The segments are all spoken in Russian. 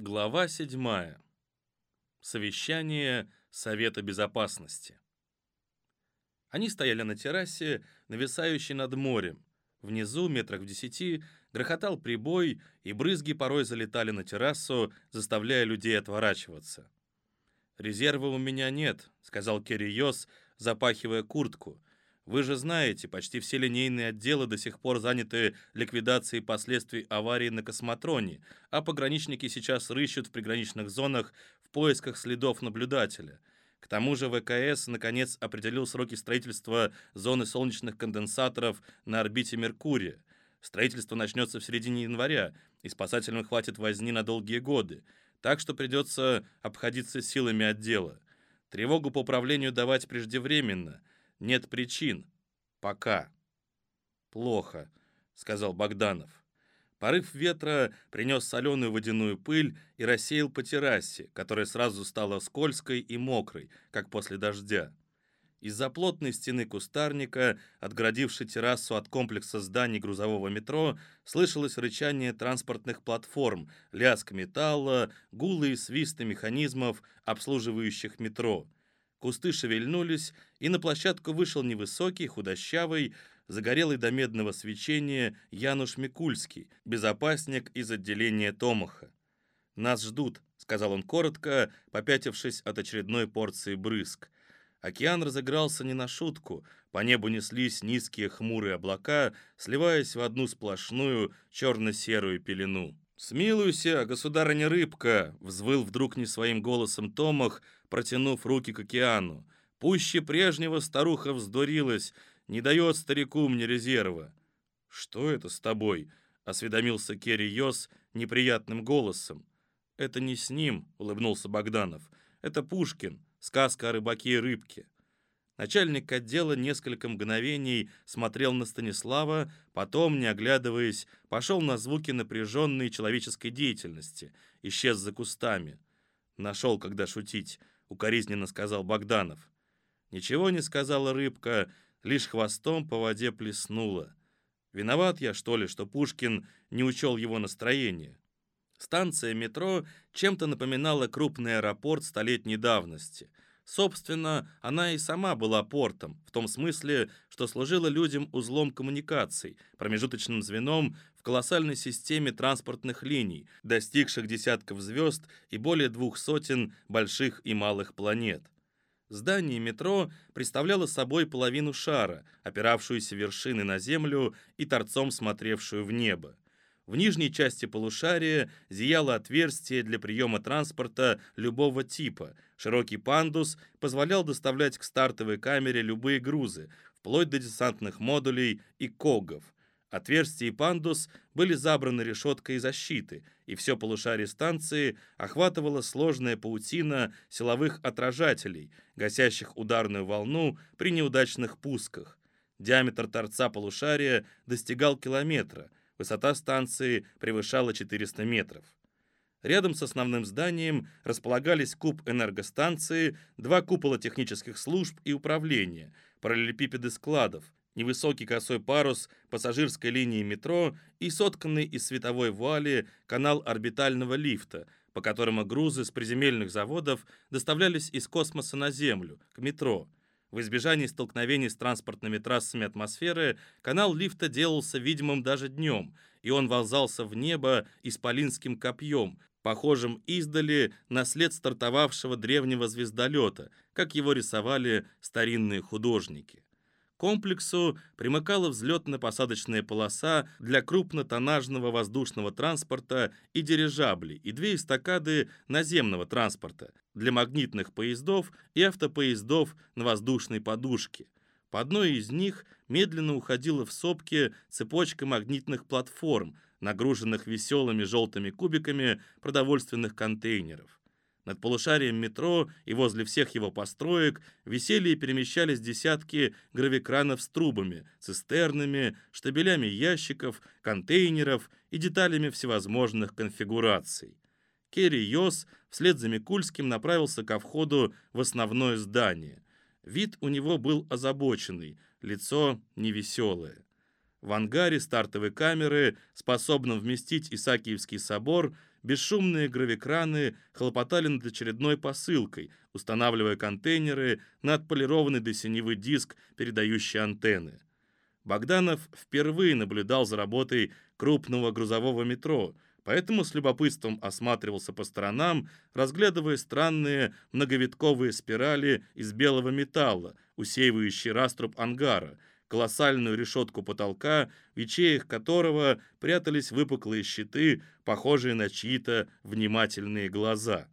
Глава 7. Совещание Совета Безопасности. Они стояли на террасе, нависающей над морем. Внизу, метрах в десяти, грохотал прибой, и брызги порой залетали на террасу, заставляя людей отворачиваться. «Резерва у меня нет», — сказал Керри Йос, запахивая куртку. Вы же знаете, почти все линейные отделы до сих пор заняты ликвидацией последствий аварии на космотроне, а пограничники сейчас рыщут в приграничных зонах в поисках следов наблюдателя. К тому же ВКС наконец определил сроки строительства зоны солнечных конденсаторов на орбите Меркурия. Строительство начнется в середине января, и спасателям хватит возни на долгие годы, так что придется обходиться силами отдела. Тревогу по управлению давать преждевременно – нет причин. Пока. Плохо, сказал Богданов. Порыв ветра принес соленую водяную пыль и рассеял по террасе, которая сразу стала скользкой и мокрой, как после дождя. Из-за плотной стены кустарника, отгородившей террасу от комплекса зданий грузового метро, слышалось рычание транспортных платформ, лязг металла, гулы и свисты механизмов, обслуживающих метро. Кусты шевельнулись, и на площадку вышел невысокий, худощавый, загорелый до медного свечения Януш Микульский, безопасник из отделения Томаха. «Нас ждут», — сказал он коротко, попятившись от очередной порции брызг. Океан разыгрался не на шутку, по небу неслись низкие хмурые облака, сливаясь в одну сплошную черно-серую пелену. «Смилуйся, государыня рыбка!» — взвыл вдруг не своим голосом Томах, протянув руки к океану. «Пуще прежнего старуха вздурилась, не дает старику мне резерва». «Что это с тобой?» — осведомился Керри Йос неприятным голосом. «Это не с ним», — улыбнулся Богданов. «Это Пушкин, сказка о рыбаке и рыбке». Начальник отдела несколько мгновений смотрел на Станислава, потом, не оглядываясь, пошел на звуки напряженной человеческой деятельности, исчез за кустами. «Нашел, когда шутить», — укоризненно сказал Богданов. Ничего не сказала рыбка, лишь хвостом по воде плеснула. Виноват я, что ли, что Пушкин не учел его настроение? Станция метро чем-то напоминала крупный аэропорт столетней давности — Собственно, она и сама была портом, в том смысле, что служила людям узлом коммуникаций, промежуточным звеном колоссальной системе транспортных линий, достигших десятков звезд и более двух сотен больших и малых планет. Здание метро представляло собой половину шара, опиравшуюся вершины на землю и торцом смотревшую в небо. В нижней части полушария зияло отверстие для приема транспорта любого типа. Широкий пандус позволял доставлять к стартовой камере любые грузы, вплоть до десантных модулей и когов. Отверстие и пандус были забраны решеткой защиты, и все полушарие станции охватывала сложная паутина силовых отражателей, гасящих ударную волну при неудачных пусках. Диаметр торца полушария достигал километра – Высота станции превышала 400 метров. Рядом с основным зданием располагались куб энергостанции, два купола технических служб и управления, параллелепипеды складов, невысокий косой парус пассажирской линии метро и сотканный из световой вуали канал орбитального лифта, по которому грузы с приземельных заводов доставлялись из космоса на Землю, к метро. В избежании столкновений с транспортными трассами атмосферы канал лифта делался видимым даже днем, и он волзался в небо исполинским копьем, похожим издали на след стартовавшего древнего звездолета, как его рисовали старинные художники комплексу примыкала взлетно-посадочная полоса для крупнотоннажного воздушного транспорта и дирижаблей и две эстакады наземного транспорта для магнитных поездов и автопоездов на воздушной подушке. По одной из них медленно уходила в сопки цепочка магнитных платформ, нагруженных веселыми желтыми кубиками продовольственных контейнеров. Над полушарием метро и возле всех его построек висели и перемещались десятки гравикранов с трубами, цистернами, штабелями ящиков, контейнеров и деталями всевозможных конфигураций. Керри Йос вслед за Микульским направился ко входу в основное здание. Вид у него был озабоченный, лицо невеселое. В ангаре стартовой камеры, способном вместить Исаакиевский собор, бесшумные гравикраны хлопотали над очередной посылкой, устанавливая контейнеры на отполированный до синевы диск, передающий антенны. Богданов впервые наблюдал за работой крупного грузового метро, поэтому с любопытством осматривался по сторонам, разглядывая странные многовитковые спирали из белого металла, усеивающие раструб ангара, колоссальную решетку потолка, в ячеях которого прятались выпуклые щиты, похожие на чьи-то внимательные глаза.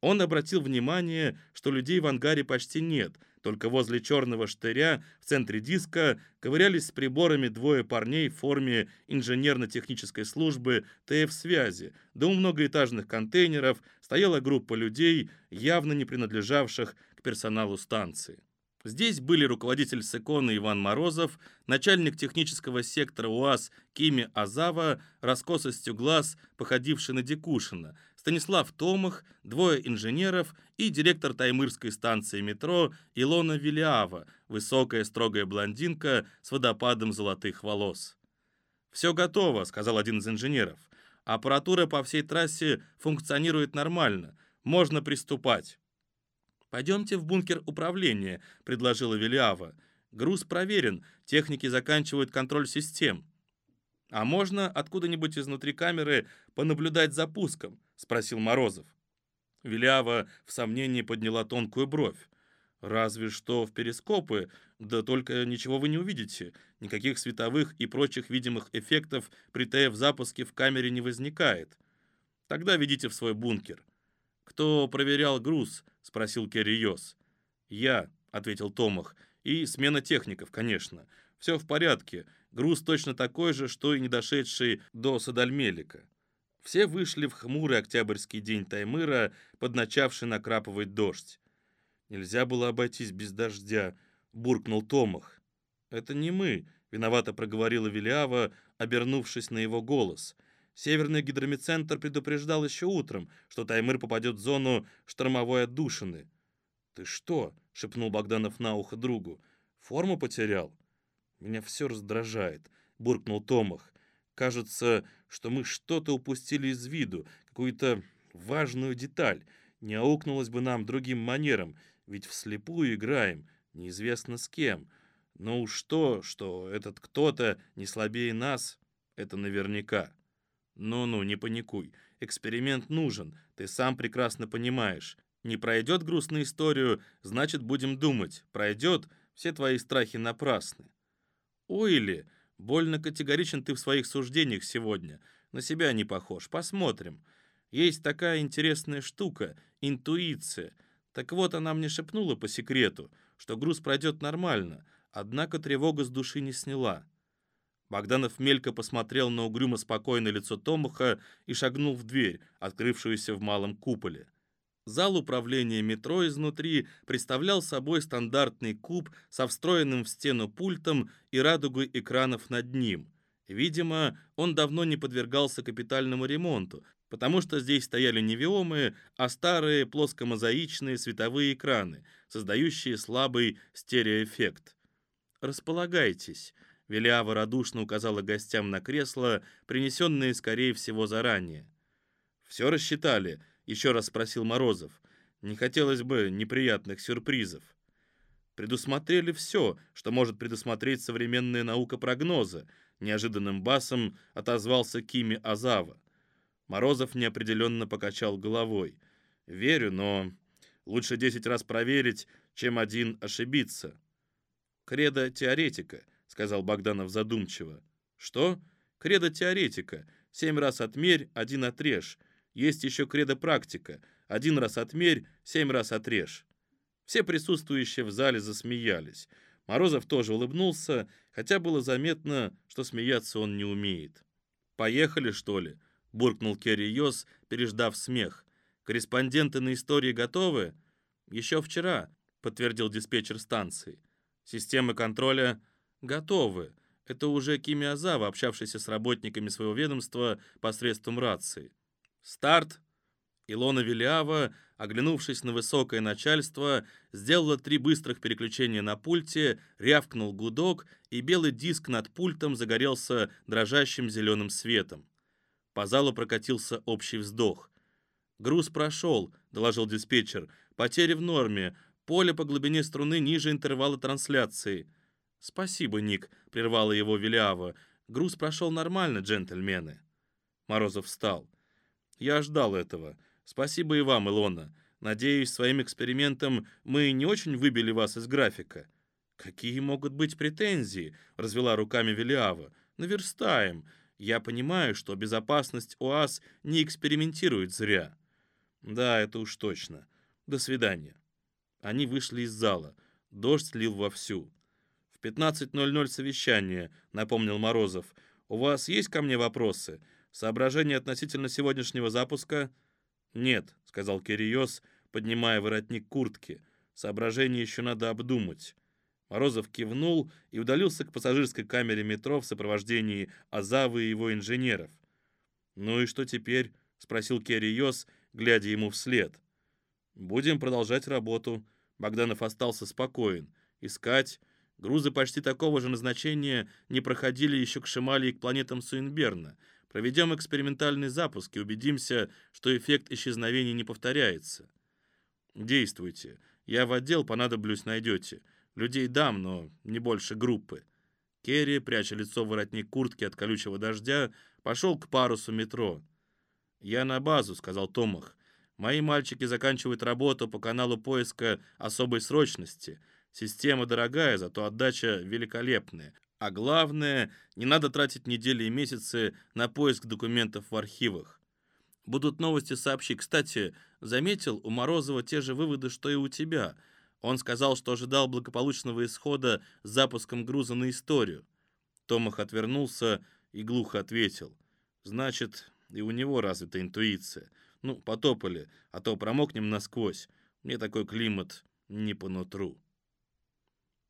Он обратил внимание, что людей в ангаре почти нет — только возле черного штыря в центре диска ковырялись с приборами двое парней в форме инженерно-технической службы ТФ-связи. Да у многоэтажных контейнеров стояла группа людей, явно не принадлежавших к персоналу станции. Здесь были руководитель Секона Иван Морозов, начальник технического сектора УАЗ Кими Азава, раскосостью глаз, походивший на Дикушина, Станислав Томах, двое инженеров и директор Таймырской станции метро Илона Вилиава, высокая строгая блондинка с водопадом золотых волос. «Все готово», — сказал один из инженеров. «Аппаратура по всей трассе функционирует нормально. Можно приступать». «Пойдемте в бункер управления», — предложила Вилиава. «Груз проверен, техники заканчивают контроль систем». «А можно откуда-нибудь изнутри камеры понаблюдать за пуском?» — спросил Морозов. Вилява в сомнении подняла тонкую бровь. «Разве что в перископы, да только ничего вы не увидите. Никаких световых и прочих видимых эффектов при ТФ-запуске в камере не возникает. Тогда ведите в свой бункер». «Кто проверял груз?» — спросил Керри Йос. «Я», — ответил Томах, — «и смена техников, конечно. Все в порядке. Груз точно такой же, что и не дошедший до Садальмелика. Все вышли в хмурый октябрьский день Таймыра, подначавший накрапывать дождь. «Нельзя было обойтись без дождя», — буркнул Томах. «Это не мы», — виновато проговорила Велиава, обернувшись на его голос. Северный гидромедцентр предупреждал еще утром, что Таймыр попадет в зону штормовой отдушины. «Ты что?» — шепнул Богданов на ухо другу. «Форму потерял?» «Меня все раздражает», — буркнул Томах. «Кажется, что мы что-то упустили из виду, какую-то важную деталь. Не аукнулось бы нам другим манером, ведь вслепую играем, неизвестно с кем. Но уж то, что этот кто-то не слабее нас, это наверняка. Ну-ну, не паникуй. Эксперимент нужен, ты сам прекрасно понимаешь. Не пройдет грустную историю, значит, будем думать. Пройдет, все твои страхи напрасны. Ойли, больно категоричен ты в своих суждениях сегодня. На себя не похож. Посмотрим. Есть такая интересная штука — интуиция. Так вот, она мне шепнула по секрету, что груз пройдет нормально, однако тревога с души не сняла. Богданов мелько посмотрел на угрюмо спокойное лицо Томаха и шагнул в дверь, открывшуюся в малом куполе. Зал управления метро изнутри представлял собой стандартный куб со встроенным в стену пультом и радугой экранов над ним. Видимо, он давно не подвергался капитальному ремонту, потому что здесь стояли не виомы, а старые плоскомозаичные световые экраны, создающие слабый стереоэффект. «Располагайтесь», — Велиава радушно указала гостям на кресло, принесенные, скорее всего, заранее. «Все рассчитали?» Еще раз спросил Морозов. Не хотелось бы неприятных сюрпризов. Предусмотрели все, что может предусмотреть современная наука прогноза, неожиданным басом отозвался Кими Азава. Морозов неопределенно покачал головой. «Верю, но лучше десять раз проверить, чем один ошибиться». «Кредо теоретика», — сказал Богданов задумчиво. «Что?» «Кредо теоретика. Семь раз отмерь, один отрежь. Есть еще кредо-практика. Один раз отмерь, семь раз отрежь. Все присутствующие в зале засмеялись. Морозов тоже улыбнулся, хотя было заметно, что смеяться он не умеет. «Поехали, что ли?» — буркнул Керри Йос, переждав смех. «Корреспонденты на истории готовы?» «Еще вчера», — подтвердил диспетчер станции. «Системы контроля готовы. Это уже Кими Азава, общавшийся с работниками своего ведомства посредством рации. «Старт!» Илона Велиава, оглянувшись на высокое начальство, сделала три быстрых переключения на пульте, рявкнул гудок, и белый диск над пультом загорелся дрожащим зеленым светом. По залу прокатился общий вздох. «Груз прошел», — доложил диспетчер. «Потери в норме. Поле по глубине струны ниже интервала трансляции». «Спасибо, Ник», — прервала его Велиава. «Груз прошел нормально, джентльмены». Морозов встал. «Я ждал этого. Спасибо и вам, Илона. Надеюсь, своим экспериментом мы не очень выбили вас из графика». «Какие могут быть претензии?» — развела руками Велиава. «Наверстаем. Я понимаю, что безопасность УАЗ не экспериментирует зря». «Да, это уж точно. До свидания». Они вышли из зала. Дождь лил вовсю. «В 15.00 совещание», — напомнил Морозов. «У вас есть ко мне вопросы? Соображения относительно сегодняшнего запуска?» «Нет», — сказал Кириос, поднимая воротник куртки. «Соображения еще надо обдумать». Морозов кивнул и удалился к пассажирской камере метро в сопровождении Азавы и его инженеров. «Ну и что теперь?» — спросил Кириос, глядя ему вслед. «Будем продолжать работу». Богданов остался спокоен. «Искать. Грузы почти такого же назначения не проходили еще к Шимали и к планетам Суинберна. Проведем экспериментальный запуск и убедимся, что эффект исчезновения не повторяется. Действуйте. Я в отдел понадоблюсь, найдете. Людей дам, но не больше группы. Керри, пряча лицо в воротник куртки от колючего дождя, пошел к парусу метро. «Я на базу», — сказал Томах. «Мои мальчики заканчивают работу по каналу поиска особой срочности. Система дорогая, зато отдача великолепная. А главное, не надо тратить недели и месяцы на поиск документов в архивах. Будут новости сообщи. Кстати, заметил у Морозова те же выводы, что и у тебя. Он сказал, что ожидал благополучного исхода с запуском груза на историю. Томах отвернулся и глухо ответил. Значит, и у него развита интуиция. Ну, потопали, а то промокнем насквозь. Мне такой климат не по нутру.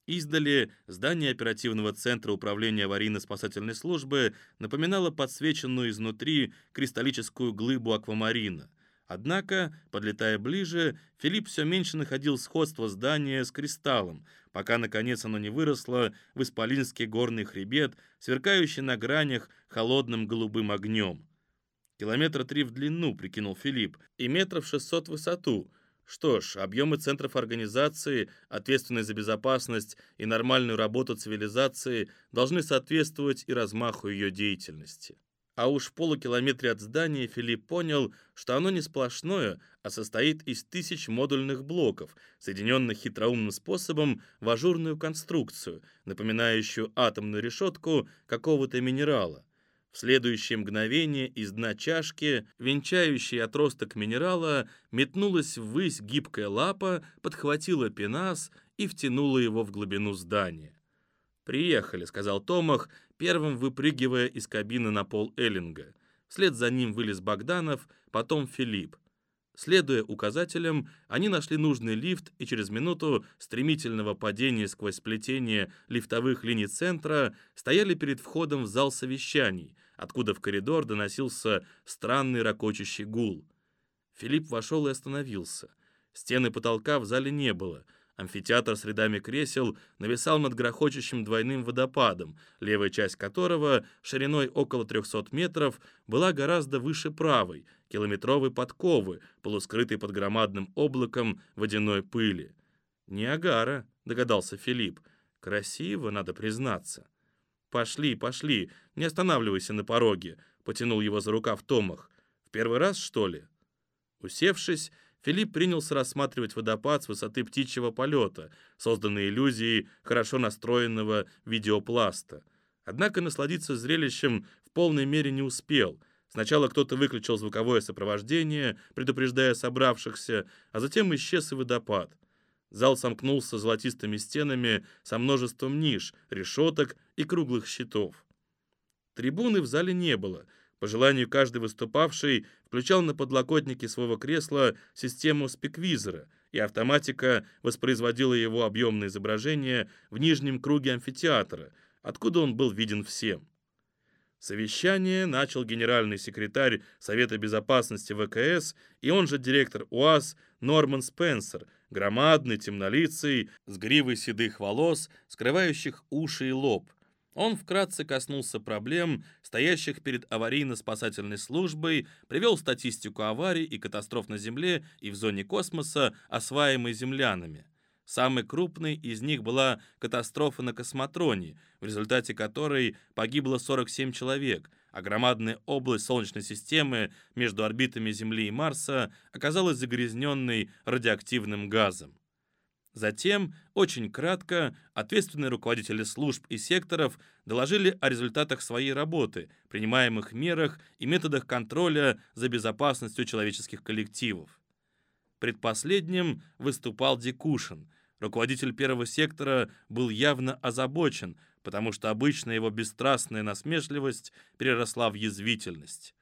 Издали здание оперативного центра управления аварийно-спасательной службы напоминало подсвеченную изнутри кристаллическую глыбу аквамарина. Однако, подлетая ближе, Филипп все меньше находил сходство здания с кристаллом, пока, наконец, оно не выросло в исполинский горный хребет, сверкающий на гранях холодным голубым огнем. Километра три в длину, прикинул Филипп, и метров шестьсот в высоту — что ж, объемы центров организации, ответственные за безопасность и нормальную работу цивилизации, должны соответствовать и размаху ее деятельности. А уж в полукилометре от здания Филипп понял, что оно не сплошное, а состоит из тысяч модульных блоков, соединенных хитроумным способом в ажурную конструкцию, напоминающую атомную решетку какого-то минерала. В следующее мгновение из дна чашки, венчающей отросток минерала, метнулась ввысь гибкая лапа, подхватила пенас и втянула его в глубину здания. «Приехали», — сказал Томах, первым выпрыгивая из кабины на пол Эллинга. Вслед за ним вылез Богданов, потом Филипп. Следуя указателям, они нашли нужный лифт и через минуту стремительного падения сквозь сплетение лифтовых линий центра стояли перед входом в зал совещаний, откуда в коридор доносился странный ракочущий гул. Филипп вошел и остановился. Стены потолка в зале не было. Амфитеатр с рядами кресел нависал над грохочущим двойным водопадом, левая часть которого, шириной около 300 метров, была гораздо выше правой, километровой подковы, полускрытой под громадным облаком водяной пыли. «Ниагара», — догадался Филипп. «Красиво, надо признаться». «Пошли, пошли, не останавливайся на пороге», — потянул его за рукав Томах. «В первый раз, что ли?» Усевшись, Филипп принялся рассматривать водопад с высоты птичьего полета, созданный иллюзией хорошо настроенного видеопласта. Однако насладиться зрелищем в полной мере не успел. Сначала кто-то выключил звуковое сопровождение, предупреждая собравшихся, а затем исчез и водопад. Зал сомкнулся золотистыми стенами со множеством ниш, решеток и круглых щитов. Трибуны в зале не было. По желанию каждый выступавший включал на подлокотнике своего кресла систему спиквизора, и автоматика воспроизводила его объемное изображение в нижнем круге амфитеатра, откуда он был виден всем. Совещание начал генеральный секретарь Совета безопасности ВКС и он же директор УАЗ Норман Спенсер, громадный, темнолицый, с гривой седых волос, скрывающих уши и лоб. Он вкратце коснулся проблем, стоящих перед аварийно-спасательной службой, привел статистику аварий и катастроф на Земле и в зоне космоса, осваиваемой землянами. Самой крупной из них была катастрофа на космотроне, в результате которой погибло 47 человек, а громадная область Солнечной системы между орбитами Земли и Марса оказалась загрязненной радиоактивным газом. Затем, очень кратко, ответственные руководители служб и секторов доложили о результатах своей работы, принимаемых мерах и методах контроля за безопасностью человеческих коллективов. Предпоследним выступал Дикушин. Руководитель первого сектора был явно озабочен, потому что обычно его бесстрастная насмешливость переросла в язвительность.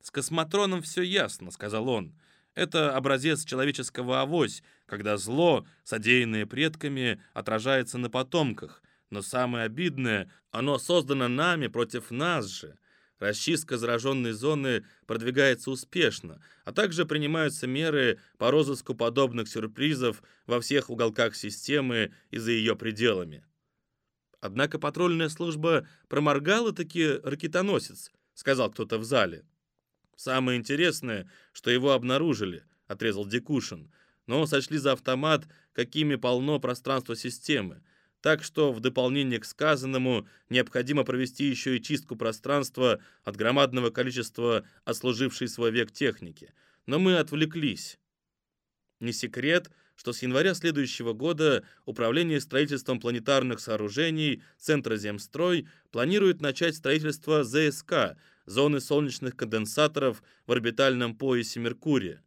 «С космотроном все ясно», — сказал он. Это образец человеческого авось, когда зло, содеянное предками, отражается на потомках. Но самое обидное, оно создано нами против нас же. Расчистка зараженной зоны продвигается успешно, а также принимаются меры по розыску подобных сюрпризов во всех уголках системы и за ее пределами. Однако патрульная служба проморгала таки ракетоносец, сказал кто-то в зале. «Самое интересное, что его обнаружили», — отрезал Дикушин. «Но сочли за автомат, какими полно пространства системы. Так что, в дополнение к сказанному, необходимо провести еще и чистку пространства от громадного количества отслужившей свой век техники. Но мы отвлеклись». Не секрет, что с января следующего года Управление строительством планетарных сооружений Центра Земстрой планирует начать строительство ЗСК — зоны солнечных конденсаторов в орбитальном поясе Меркурия.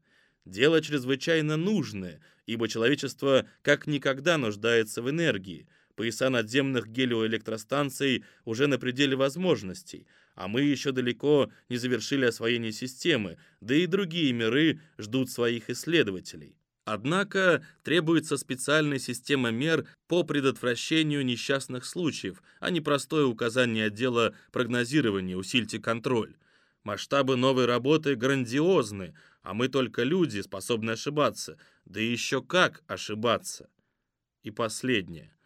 Дело чрезвычайно нужное, ибо человечество как никогда нуждается в энергии. Пояса надземных гелиоэлектростанций уже на пределе возможностей, а мы еще далеко не завершили освоение системы, да и другие миры ждут своих исследователей. Однако требуется специальная система мер по предотвращению несчастных случаев, а не простое указание отдела прогнозирования «усильте контроль». Масштабы новой работы грандиозны, а мы только люди, способны ошибаться. Да еще как ошибаться. И последнее.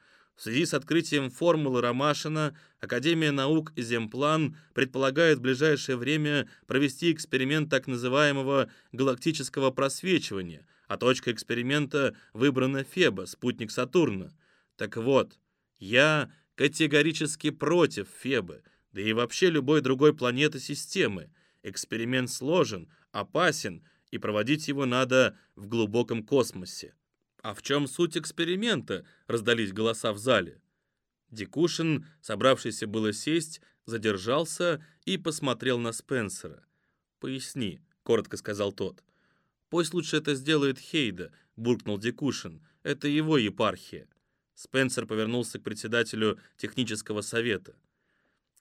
В связи с открытием формулы Ромашина Академия наук Земплан предполагает в ближайшее время провести эксперимент так называемого галактического просвечивания – а точка эксперимента выбрана Феба, спутник Сатурна. Так вот, я категорически против Фебы, да и вообще любой другой планеты системы. Эксперимент сложен, опасен, и проводить его надо в глубоком космосе. «А в чем суть эксперимента?» — раздались голоса в зале. Дикушин, собравшийся было сесть, задержался и посмотрел на Спенсера. «Поясни», — коротко сказал тот. «Пусть лучше это сделает Хейда», — буркнул Дикушин. «Это его епархия». Спенсер повернулся к председателю технического совета.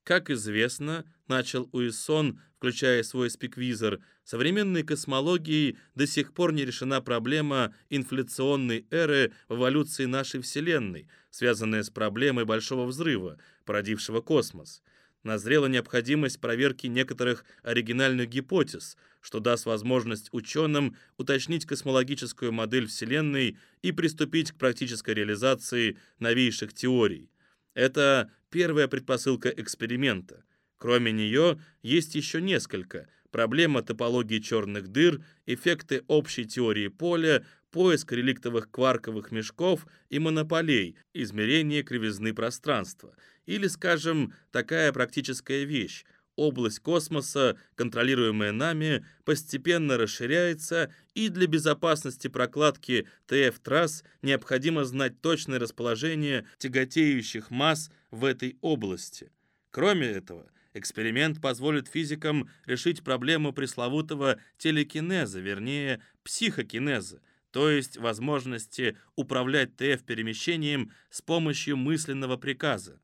Как известно, начал Уиссон, включая свой спиквизор, современной космологией до сих пор не решена проблема инфляционной эры в эволюции нашей Вселенной, связанная с проблемой Большого Взрыва, породившего космос. Назрела необходимость проверки некоторых оригинальных гипотез – что даст возможность ученым уточнить космологическую модель Вселенной и приступить к практической реализации новейших теорий. Это первая предпосылка эксперимента. Кроме нее, есть еще несколько. Проблема топологии черных дыр, эффекты общей теории поля, поиск реликтовых кварковых мешков и монополей, измерение кривизны пространства. Или, скажем, такая практическая вещь – область космоса, контролируемая нами, постепенно расширяется, и для безопасности прокладки ТФ-трасс необходимо знать точное расположение тяготеющих масс в этой области. Кроме этого, эксперимент позволит физикам решить проблему пресловутого телекинеза, вернее, психокинеза, то есть возможности управлять ТФ-перемещением с помощью мысленного приказа.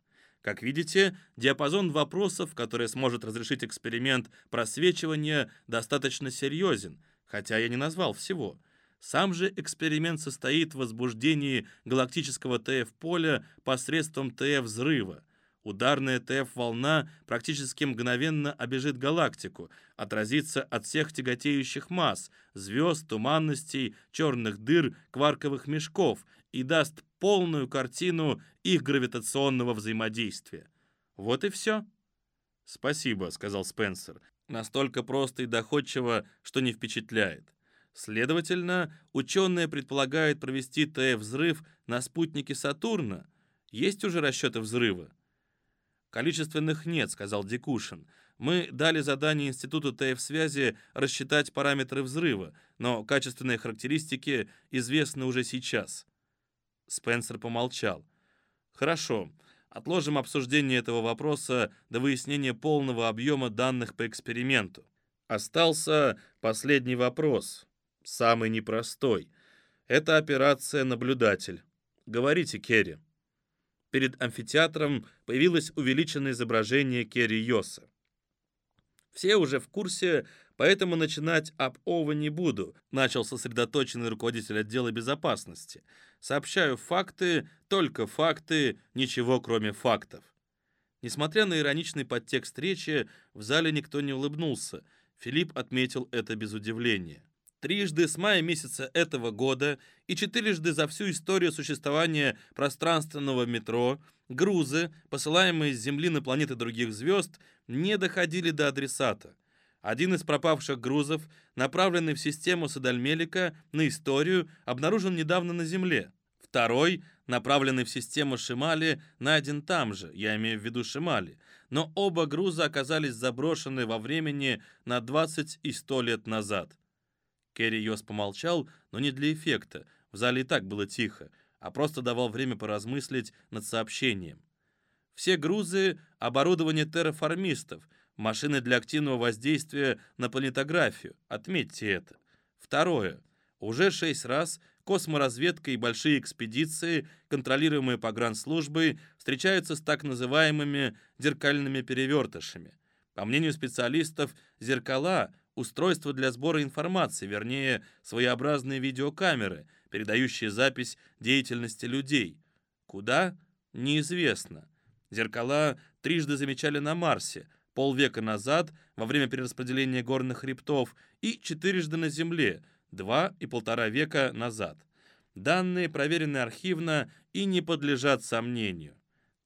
Как видите, диапазон вопросов, который сможет разрешить эксперимент просвечивания, достаточно серьезен, хотя я не назвал всего. Сам же эксперимент состоит в возбуждении галактического ТФ-поля посредством ТФ-взрыва. Ударная ТФ-волна практически мгновенно обежит галактику, отразится от всех тяготеющих масс, звезд, туманностей, черных дыр, кварковых мешков и даст полную картину их гравитационного взаимодействия. Вот и все. «Спасибо», — сказал Спенсер. Настолько просто и доходчиво, что не впечатляет. Следовательно, ученые предполагают провести ТФ-взрыв на спутнике Сатурна. Есть уже расчеты взрыва? «Количественных нет», — сказал Дикушин. «Мы дали задание Институту ТФ-связи рассчитать параметры взрыва, но качественные характеристики известны уже сейчас». Спенсер помолчал. «Хорошо. Отложим обсуждение этого вопроса до выяснения полного объема данных по эксперименту. Остался последний вопрос, самый непростой. Это операция «Наблюдатель». Говорите, Керри. Перед амфитеатром появилось увеличенное изображение Керри Йоса. Все уже в курсе, поэтому начинать об ОВА не буду, начал сосредоточенный руководитель отдела безопасности. Сообщаю факты, только факты, ничего кроме фактов. Несмотря на ироничный подтекст речи, в зале никто не улыбнулся. Филипп отметил это без удивления. Трижды с мая месяца этого года и четырежды за всю историю существования пространственного метро грузы, посылаемые с Земли на планеты других звезд, не доходили до адресата. Один из пропавших грузов, направленный в систему Садальмелика на историю, обнаружен недавно на Земле. Второй, направленный в систему Шимали, найден там же, я имею в виду Шимали. Но оба груза оказались заброшены во времени на 20 и 100 лет назад. Керри Йос помолчал, но не для эффекта. В зале и так было тихо, а просто давал время поразмыслить над сообщением. Все грузы — оборудование терраформистов, машины для активного воздействия на планетографию. Отметьте это. Второе. Уже шесть раз косморазведка и большие экспедиции, контролируемые погранслужбой, встречаются с так называемыми зеркальными перевертышами. По мнению специалистов, зеркала — устройство для сбора информации, вернее, своеобразные видеокамеры, передающие запись деятельности людей. Куда? Неизвестно. Зеркала трижды замечали на Марсе, полвека назад, во время перераспределения горных хребтов, и четырежды на Земле, два и полтора века назад. Данные проверены архивно и не подлежат сомнению.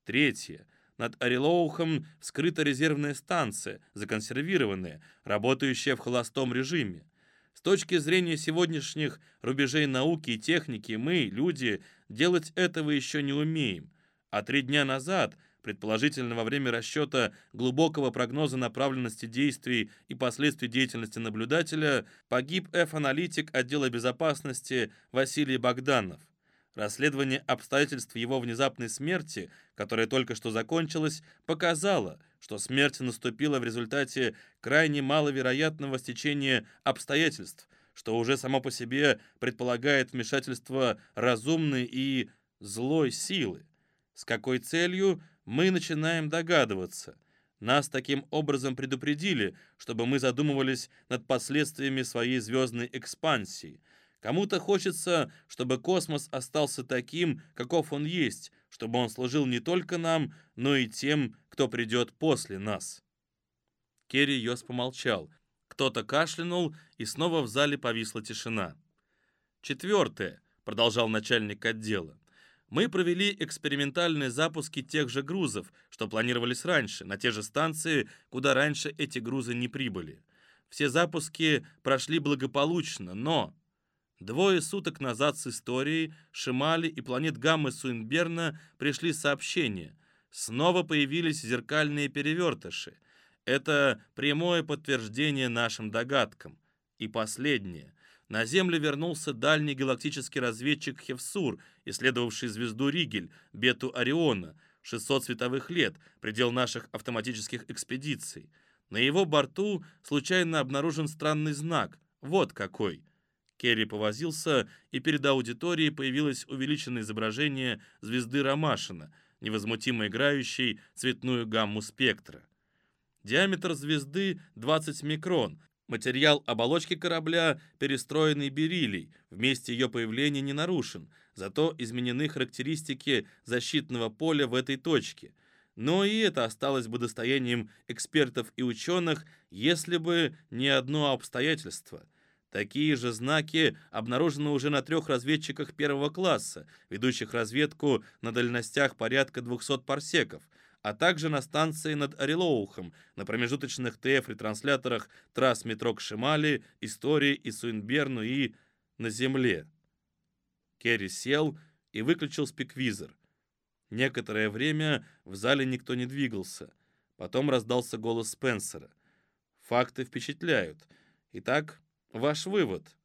Третье. Над Орелоухом вскрыта резервная станция, законсервированная, работающая в холостом режиме. С точки зрения сегодняшних рубежей науки и техники мы, люди, делать этого еще не умеем. А три дня назад – предположительно во время расчета глубокого прогноза направленности действий и последствий деятельности наблюдателя, погиб F-аналитик отдела безопасности Василий Богданов. Расследование обстоятельств его внезапной смерти, которая только что закончилась, показало, что смерть наступила в результате крайне маловероятного стечения обстоятельств, что уже само по себе предполагает вмешательство разумной и злой силы. С какой целью, мы начинаем догадываться. Нас таким образом предупредили, чтобы мы задумывались над последствиями своей звездной экспансии. Кому-то хочется, чтобы космос остался таким, каков он есть, чтобы он служил не только нам, но и тем, кто придет после нас. Керри Йос помолчал. Кто-то кашлянул, и снова в зале повисла тишина. «Четвертое», — продолжал начальник отдела. Мы провели экспериментальные запуски тех же грузов, что планировались раньше, на те же станции, куда раньше эти грузы не прибыли. Все запуски прошли благополучно, но... Двое суток назад с историей Шимали и планет Гаммы Суинберна пришли сообщения. Снова появились зеркальные перевертыши. Это прямое подтверждение нашим догадкам. И последнее. На Землю вернулся дальний галактический разведчик Хевсур, исследовавший звезду Ригель, бету Ориона, 600 световых лет, предел наших автоматических экспедиций. На его борту случайно обнаружен странный знак. Вот какой. Керри повозился, и перед аудиторией появилось увеличенное изображение звезды Ромашина, невозмутимо играющей цветную гамму спектра. Диаметр звезды 20 микрон, Материал оболочки корабля перестроенный бериллий, вместе ее появления не нарушен, зато изменены характеристики защитного поля в этой точке. Но и это осталось бы достоянием экспертов и ученых, если бы не одно обстоятельство. Такие же знаки обнаружены уже на трех разведчиках первого класса, ведущих разведку на дальностях порядка 200 парсеков, а также на станции над Орелоухом, на промежуточных ТФ-ретрансляторах трасс метро к Шимали, Истории и Суинберну и на Земле. Керри сел и выключил спиквизор. Некоторое время в зале никто не двигался. Потом раздался голос Спенсера. «Факты впечатляют. Итак, ваш вывод».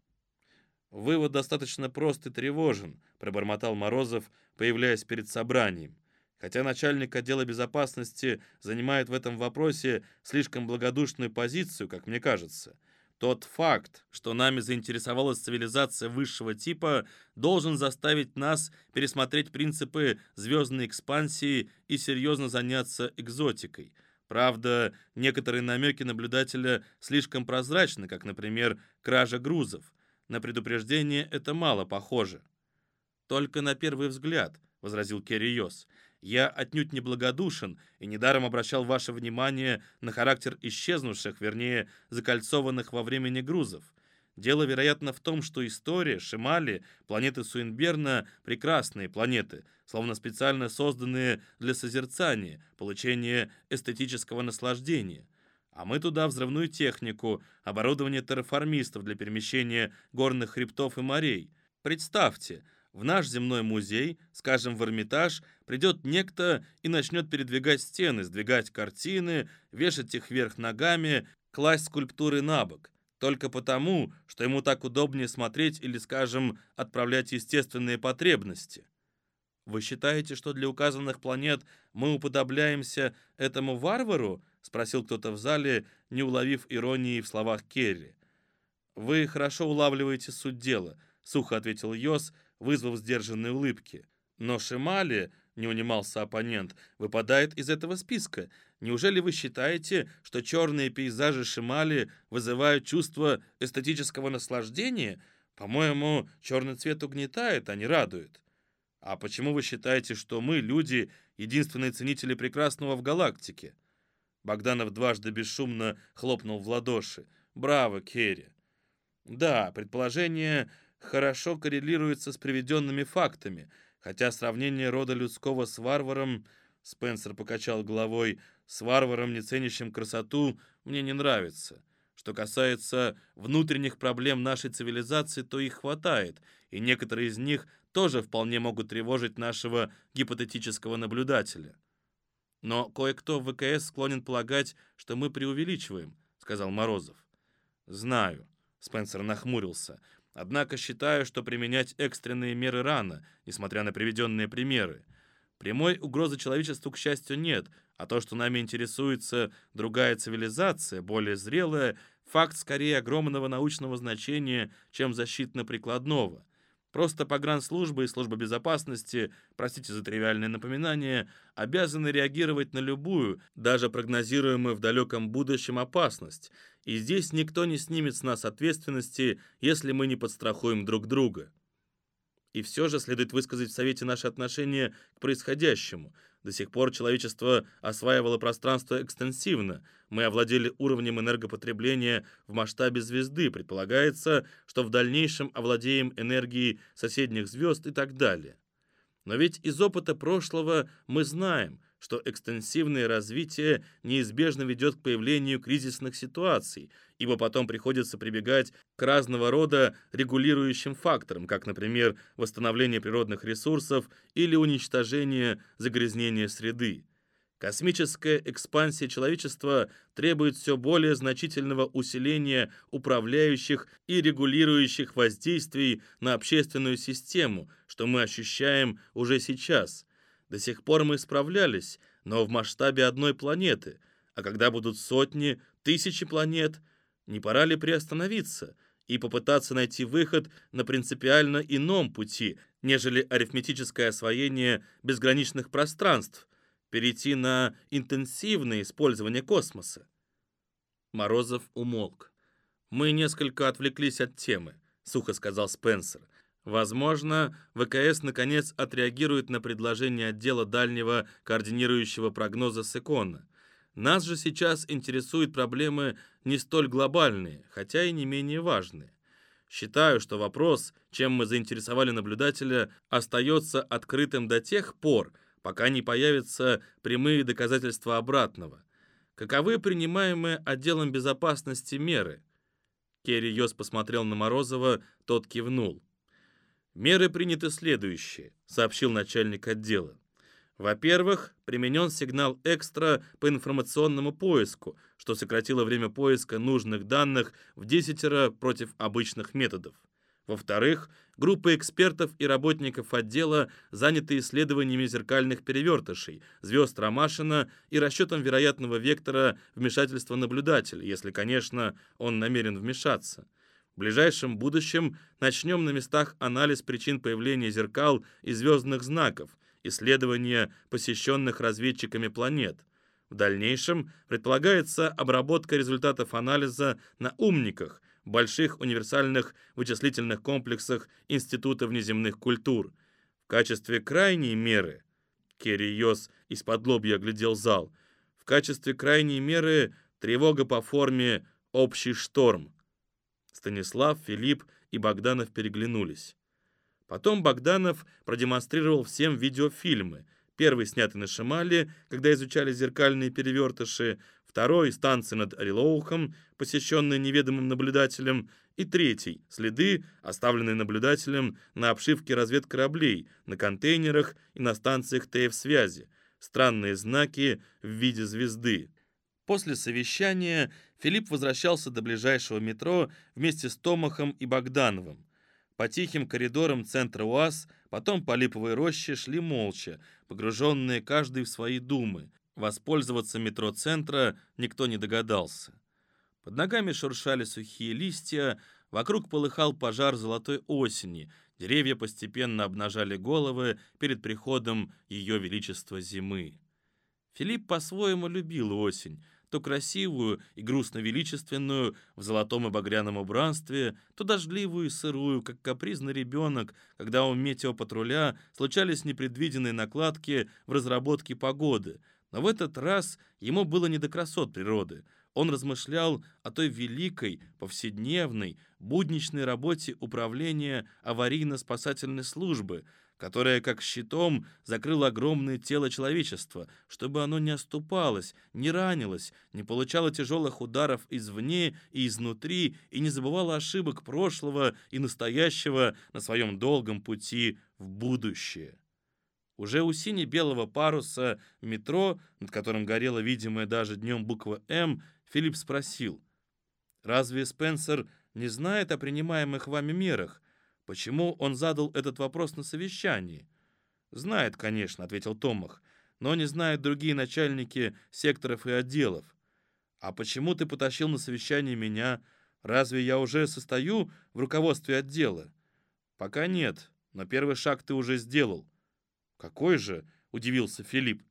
«Вывод достаточно прост и тревожен», — пробормотал Морозов, появляясь перед собранием. Хотя начальник отдела безопасности занимает в этом вопросе слишком благодушную позицию, как мне кажется, тот факт, что нами заинтересовалась цивилизация высшего типа, должен заставить нас пересмотреть принципы звездной экспансии и серьезно заняться экзотикой. Правда, некоторые намеки наблюдателя слишком прозрачны, как, например, кража грузов. На предупреждение это мало похоже. «Только на первый взгляд», — возразил Керри Йос. Я отнюдь не благодушен и недаром обращал ваше внимание на характер исчезнувших, вернее, закольцованных во времени грузов. Дело, вероятно, в том, что история, Шимали, планеты Суинберна — прекрасные планеты, словно специально созданные для созерцания, получения эстетического наслаждения. А мы туда взрывную технику, оборудование терраформистов для перемещения горных хребтов и морей. Представьте — в наш земной музей, скажем, в Эрмитаж, придет некто и начнет передвигать стены, сдвигать картины, вешать их вверх ногами, класть скульптуры на бок. Только потому, что ему так удобнее смотреть или, скажем, отправлять естественные потребности. «Вы считаете, что для указанных планет мы уподобляемся этому варвару?» — спросил кто-то в зале, не уловив иронии в словах Керри. «Вы хорошо улавливаете суть дела», — сухо ответил Йос, вызвав сдержанные улыбки. Но Шимали, не унимался оппонент, выпадает из этого списка. Неужели вы считаете, что черные пейзажи Шимали вызывают чувство эстетического наслаждения? По-моему, черный цвет угнетает, а не радует. А почему вы считаете, что мы, люди, единственные ценители прекрасного в галактике? Богданов дважды бесшумно хлопнул в ладоши. Браво, Керри. Да, предположение хорошо коррелируется с приведенными фактами, хотя сравнение рода людского с варваром, Спенсер покачал головой, с варваром, не ценящим красоту, мне не нравится. Что касается внутренних проблем нашей цивилизации, то их хватает, и некоторые из них тоже вполне могут тревожить нашего гипотетического наблюдателя. Но кое-кто в ВКС склонен полагать, что мы преувеличиваем, сказал Морозов. Знаю, Спенсер нахмурился. Однако считаю, что применять экстренные меры рано, несмотря на приведенные примеры. Прямой угрозы человечеству, к счастью, нет, а то, что нами интересуется другая цивилизация, более зрелая, факт скорее огромного научного значения, чем защитно-прикладного. Просто погранслужба и служба безопасности, простите за тривиальное напоминание, обязаны реагировать на любую, даже прогнозируемую в далеком будущем опасность – и здесь никто не снимет с нас ответственности, если мы не подстрахуем друг друга. И все же следует высказать в Совете наше отношение к происходящему. До сих пор человечество осваивало пространство экстенсивно. Мы овладели уровнем энергопотребления в масштабе звезды. Предполагается, что в дальнейшем овладеем энергией соседних звезд и так далее. Но ведь из опыта прошлого мы знаем, что экстенсивное развитие неизбежно ведет к появлению кризисных ситуаций, ибо потом приходится прибегать к разного рода регулирующим факторам, как, например, восстановление природных ресурсов или уничтожение загрязнения среды. Космическая экспансия человечества требует все более значительного усиления управляющих и регулирующих воздействий на общественную систему, что мы ощущаем уже сейчас – до сих пор мы справлялись, но в масштабе одной планеты. А когда будут сотни, тысячи планет, не пора ли приостановиться и попытаться найти выход на принципиально ином пути, нежели арифметическое освоение безграничных пространств, перейти на интенсивное использование космоса? Морозов умолк. «Мы несколько отвлеклись от темы», — сухо сказал Спенсер. Возможно, ВКС наконец отреагирует на предложение отдела дальнего координирующего прогноза Секона. Нас же сейчас интересуют проблемы не столь глобальные, хотя и не менее важные. Считаю, что вопрос, чем мы заинтересовали наблюдателя, остается открытым до тех пор, пока не появятся прямые доказательства обратного. Каковы принимаемые отделом безопасности меры? Керри Йос посмотрел на Морозова, тот кивнул. «Меры приняты следующие», — сообщил начальник отдела. Во-первых, применен сигнал «Экстра» по информационному поиску, что сократило время поиска нужных данных в десятеро против обычных методов. Во-вторых, группа экспертов и работников отдела заняты исследованиями зеркальных перевертышей, звезд Ромашина и расчетом вероятного вектора вмешательства наблюдателя, если, конечно, он намерен вмешаться. В ближайшем будущем начнем на местах анализ причин появления зеркал и звездных знаков – исследования посещенных разведчиками планет. В дальнейшем предполагается обработка результатов анализа на умниках, больших универсальных вычислительных комплексах Института внеземных культур. В качестве крайней меры, Керри Йос из-под лобья глядел зал, в качестве крайней меры тревога по форме «Общий шторм». Станислав, Филипп и Богданов переглянулись. Потом Богданов продемонстрировал всем видеофильмы. Первый снятый на Шимале, когда изучали зеркальные перевертыши, второй — станции над Орелоухом, посещенные неведомым наблюдателем, и третий — следы, оставленные наблюдателем на обшивке разведкораблей, на контейнерах и на станциях ТФ-связи. Странные знаки в виде звезды. После совещания Филипп возвращался до ближайшего метро вместе с Томахом и Богдановым. По тихим коридорам центра УАЗ, потом по липовой роще шли молча, погруженные каждый в свои думы. Воспользоваться метро центра никто не догадался. Под ногами шуршали сухие листья, вокруг полыхал пожар золотой осени, деревья постепенно обнажали головы перед приходом Ее Величества зимы. Филипп по-своему любил осень, то красивую и грустно-величественную в золотом и багряном убранстве, то дождливую и сырую, как капризный ребенок, когда у метеопатруля случались непредвиденные накладки в разработке погоды. Но в этот раз ему было не до красот природы. Он размышлял о той великой, повседневной, будничной работе управления аварийно-спасательной службы – которая как щитом закрыла огромное тело человечества, чтобы оно не оступалось, не ранилось, не получало тяжелых ударов извне и изнутри и не забывало ошибок прошлого и настоящего на своем долгом пути в будущее. Уже у сине-белого паруса метро, над которым горела видимая даже днем буква «М», Филипп спросил, «Разве Спенсер не знает о принимаемых вами мерах? Почему он задал этот вопрос на совещании? «Знает, конечно», — ответил Томах, «но не знают другие начальники секторов и отделов. А почему ты потащил на совещание меня? Разве я уже состою в руководстве отдела?» «Пока нет, но первый шаг ты уже сделал». «Какой же?» — удивился Филипп.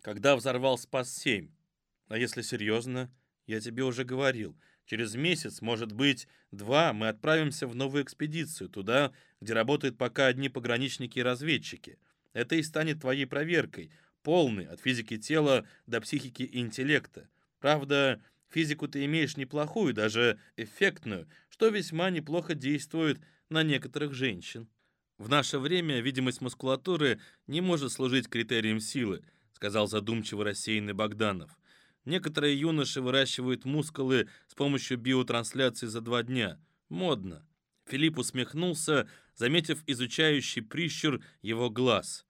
«Когда взорвал Спас-7?» «А если серьезно?» «Я тебе уже говорил». Через месяц, может быть, два, мы отправимся в новую экспедицию, туда, где работают пока одни пограничники и разведчики. Это и станет твоей проверкой, полной, от физики тела до психики и интеллекта. Правда, физику ты имеешь неплохую, даже эффектную, что весьма неплохо действует на некоторых женщин. В наше время видимость мускулатуры не может служить критерием силы, сказал задумчиво рассеянный Богданов. Некоторые юноши выращивают мускулы с помощью биотрансляции за два дня. Модно. Филипп усмехнулся, заметив изучающий прищур его глаз.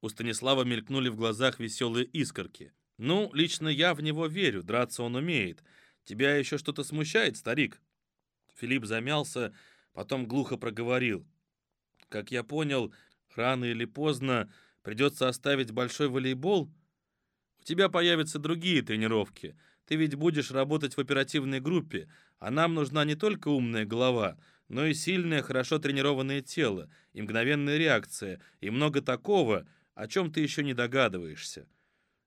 У Станислава мелькнули в глазах веселые искорки. «Ну, лично я в него верю, драться он умеет. Тебя еще что-то смущает, старик?» Филипп замялся, потом глухо проговорил. «Как я понял, рано или поздно придется оставить большой волейбол?» У тебя появятся другие тренировки. Ты ведь будешь работать в оперативной группе, а нам нужна не только умная голова, но и сильное, хорошо тренированное тело, и мгновенная реакция, и много такого, о чем ты еще не догадываешься.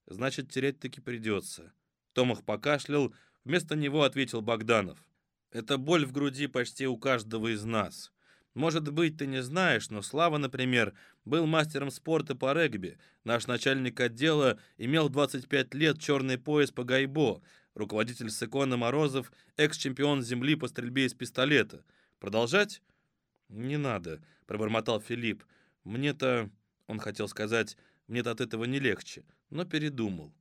Значит, терять таки придется. Томах покашлял, вместо него ответил Богданов. Это боль в груди почти у каждого из нас. Может быть, ты не знаешь, но Слава, например, был мастером спорта по регби. Наш начальник отдела имел 25 лет черный пояс по гайбо. Руководитель Секона Морозов, экс-чемпион земли по стрельбе из пистолета. Продолжать? Не надо, пробормотал Филипп. Мне-то, он хотел сказать, мне-то от этого не легче, но передумал.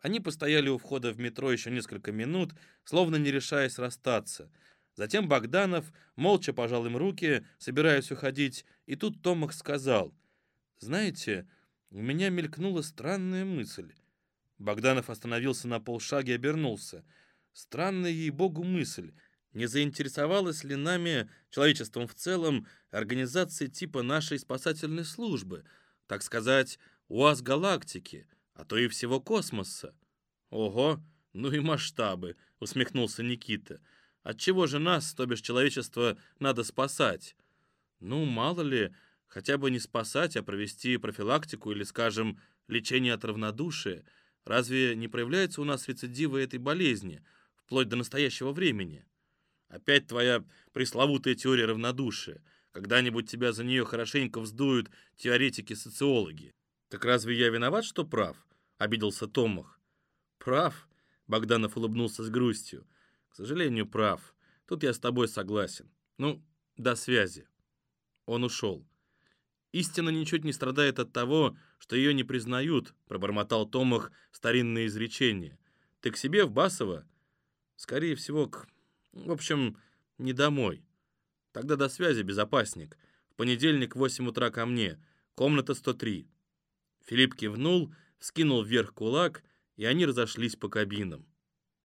Они постояли у входа в метро еще несколько минут, словно не решаясь расстаться. Затем Богданов молча пожал им руки, собираясь уходить, и тут Томах сказал, «Знаете, у меня мелькнула странная мысль». Богданов остановился на полшага и обернулся. Странная ей-богу мысль. Не заинтересовалась ли нами, человечеством в целом, организация типа нашей спасательной службы, так сказать, УАЗ галактики, а то и всего космоса? Ого, ну и масштабы, усмехнулся Никита. Отчего же нас, то бишь человечество, надо спасать? Ну, мало ли, хотя бы не спасать, а провести профилактику или, скажем, лечение от равнодушия. Разве не проявляются у нас рецидивы этой болезни, вплоть до настоящего времени? Опять твоя пресловутая теория равнодушия. Когда-нибудь тебя за нее хорошенько вздуют теоретики-социологи. Так разве я виноват, что прав? Обиделся Томах. Прав? Богданов улыбнулся с грустью. К сожалению, прав. Тут я с тобой согласен. Ну, до связи. Он ушел. Истина ничуть не страдает от того, что ее не признают, пробормотал Томах старинное изречение. Ты к себе в Басово? Скорее всего, к... В общем, не домой. Тогда до связи, безопасник. В понедельник в 8 утра ко мне. Комната 103. Филипп кивнул, вскинул вверх кулак, и они разошлись по кабинам.